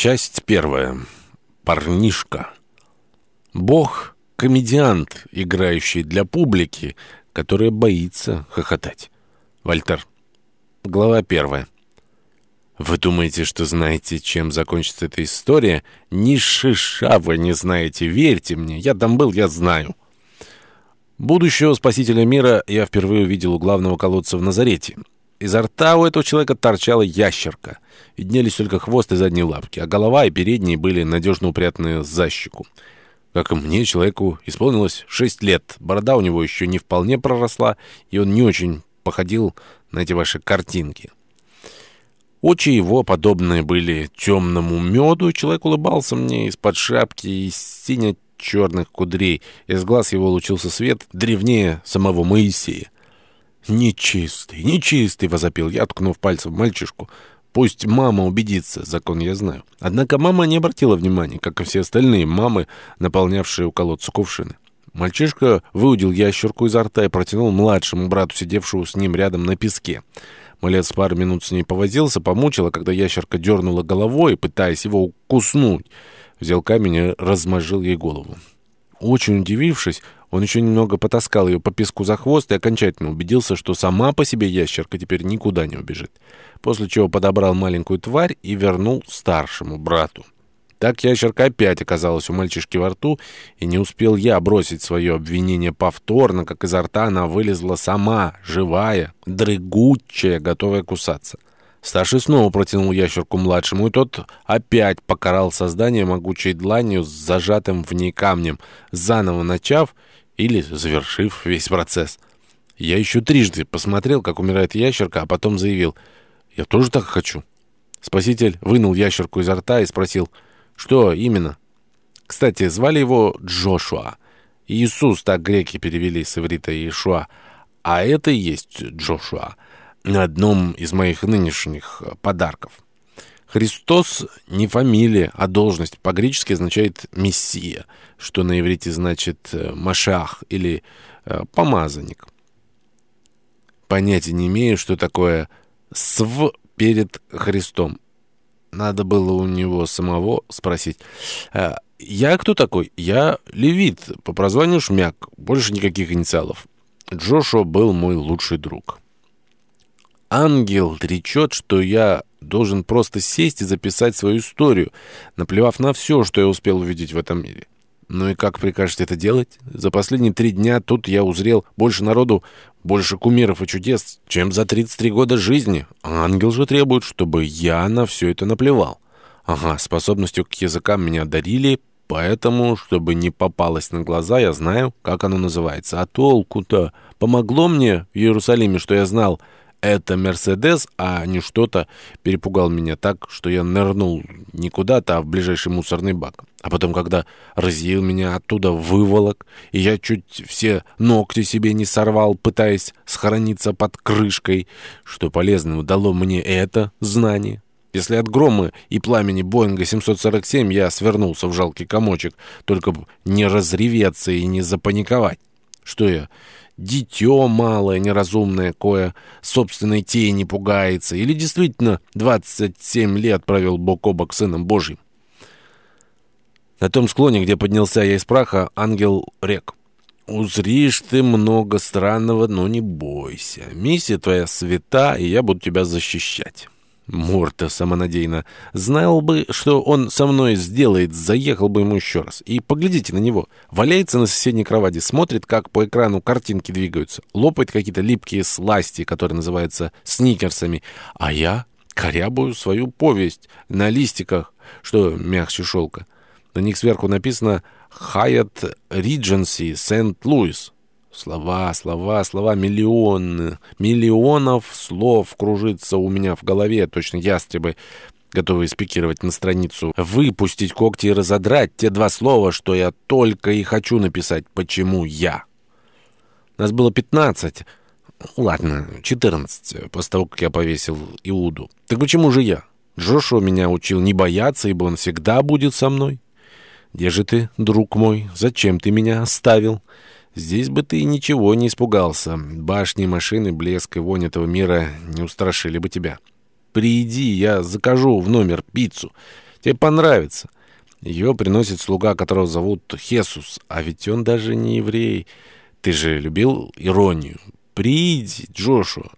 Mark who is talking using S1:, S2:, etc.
S1: Часть первая. Парнишка. Бог — комедиант, играющий для публики, которая боится хохотать. Вольтер. Глава первая. Вы думаете, что знаете, чем закончится эта история? Ни шиша вы не знаете, верьте мне. Я там был, я знаю. Будущего спасителя мира я впервые увидел у главного колодца в Назарете. Изо рта у этого человека торчала ящерка. Виднелись только хвост и задние лапки, а голова и передние были надежно упрятаны за щеку. Как и мне, человеку исполнилось шесть лет. Борода у него еще не вполне проросла, и он не очень походил на эти ваши картинки. Очи его, подобные были темному меду, человек улыбался мне из-под шапки и сине-черных кудрей. Из глаз его лучился свет древнее самого Моисея. «Нечистый, нечистый!» — возопил я, ткнув пальцем в мальчишку. «Пусть мама убедится, закон я знаю». Однако мама не обратила внимания, как и все остальные мамы, наполнявшие у колодца кувшины. Мальчишка выудил ящерку изо рта и протянул младшему брату, сидевшему с ним рядом на песке. Малец пару минут с ней повозился, помучил, а когда ящерка дернула головой, пытаясь его укуснуть, взял камень и размозжил ей голову. Очень удивившись, он еще немного потаскал ее по песку за хвост и окончательно убедился, что сама по себе ящерка теперь никуда не убежит. После чего подобрал маленькую тварь и вернул старшему брату. Так ящерка опять оказалась у мальчишки во рту, и не успел я бросить свое обвинение повторно, как изо рта она вылезла сама, живая, дрыгучая, готовая кусаться. Старший снова протянул ящерку младшему, и тот опять покарал создание могучей дланью с зажатым в ней камнем, заново начав или завершив весь процесс. Я еще трижды посмотрел, как умирает ящерка, а потом заявил, «Я тоже так хочу». Спаситель вынул ящерку изо рта и спросил, «Что именно?» Кстати, звали его Джошуа. Иисус, так греки перевели с иврита Иешуа. А это и есть Джошуа на одном из моих нынешних подарков. Христос не фамилия, а должность. По-гречески означает «мессия», что на иврите значит э, «машах» или э, «помазанник». Понятия не имею, что такое «св» перед Христом. Надо было у него самого спросить. «Э, «Я кто такой?» «Я левит, по прозванию Шмяк. Больше никаких инициалов. Джошуа был мой лучший друг». Ангел речет, что я должен просто сесть и записать свою историю, наплевав на все, что я успел увидеть в этом мире. Ну и как прикажете это делать? За последние три дня тут я узрел больше народу, больше кумиров и чудес, чем за 33 года жизни. ангел же требует, чтобы я на все это наплевал. Ага, способностью к языкам меня дарили, поэтому, чтобы не попалось на глаза, я знаю, как оно называется. А толку-то помогло мне в Иерусалиме, что я знал это Мерседес, а не что-то перепугал меня так, что я нырнул не куда-то, а в ближайший мусорный бак. А потом, когда разъел меня оттуда выволок, и я чуть все ногти себе не сорвал, пытаясь схорониться под крышкой, что полезного дало мне это знание. Если от грома и пламени Боинга 747 я свернулся в жалкий комочек, только не разреветься и не запаниковать. Что я дитё малое, неразумное, кое собственной тени пугается, или действительно 27 лет провел бок о бок Сыном Божьим. На том склоне, где поднялся я из праха, ангел рек. «Узришь ты много странного, но не бойся. Миссия твоя свята, и я буду тебя защищать». Морта самонадеянно. Знал бы, что он со мной сделает, заехал бы ему еще раз. И поглядите на него. Валяется на соседней кровати, смотрит, как по экрану картинки двигаются. Лопает какие-то липкие сласти, которые называются сникерсами. А я корябую свою повесть на листиках, что мягче шелка. На них сверху написано «Hyatt Regency, Сент-Луис». Слова, слова, слова, миллионы, миллионов слов кружится у меня в голове, точно ястребы, готовые спикировать на страницу, выпустить когти и разодрать те два слова, что я только и хочу написать «Почему я?». Нас было пятнадцать, ладно, четырнадцать, после того, как я повесил Иуду. Так почему же я? Джошуа меня учил не бояться, ибо он всегда будет со мной. Где же ты, друг мой? Зачем ты меня оставил?» Здесь бы ты ничего не испугался. Башни, машины, блеск и вонь этого мира не устрашили бы тебя. Приди, я закажу в номер пиццу. Тебе понравится. Ее приносит слуга, которого зовут Хесус. А ведь он даже не еврей. Ты же любил иронию. Приди, Джошуа.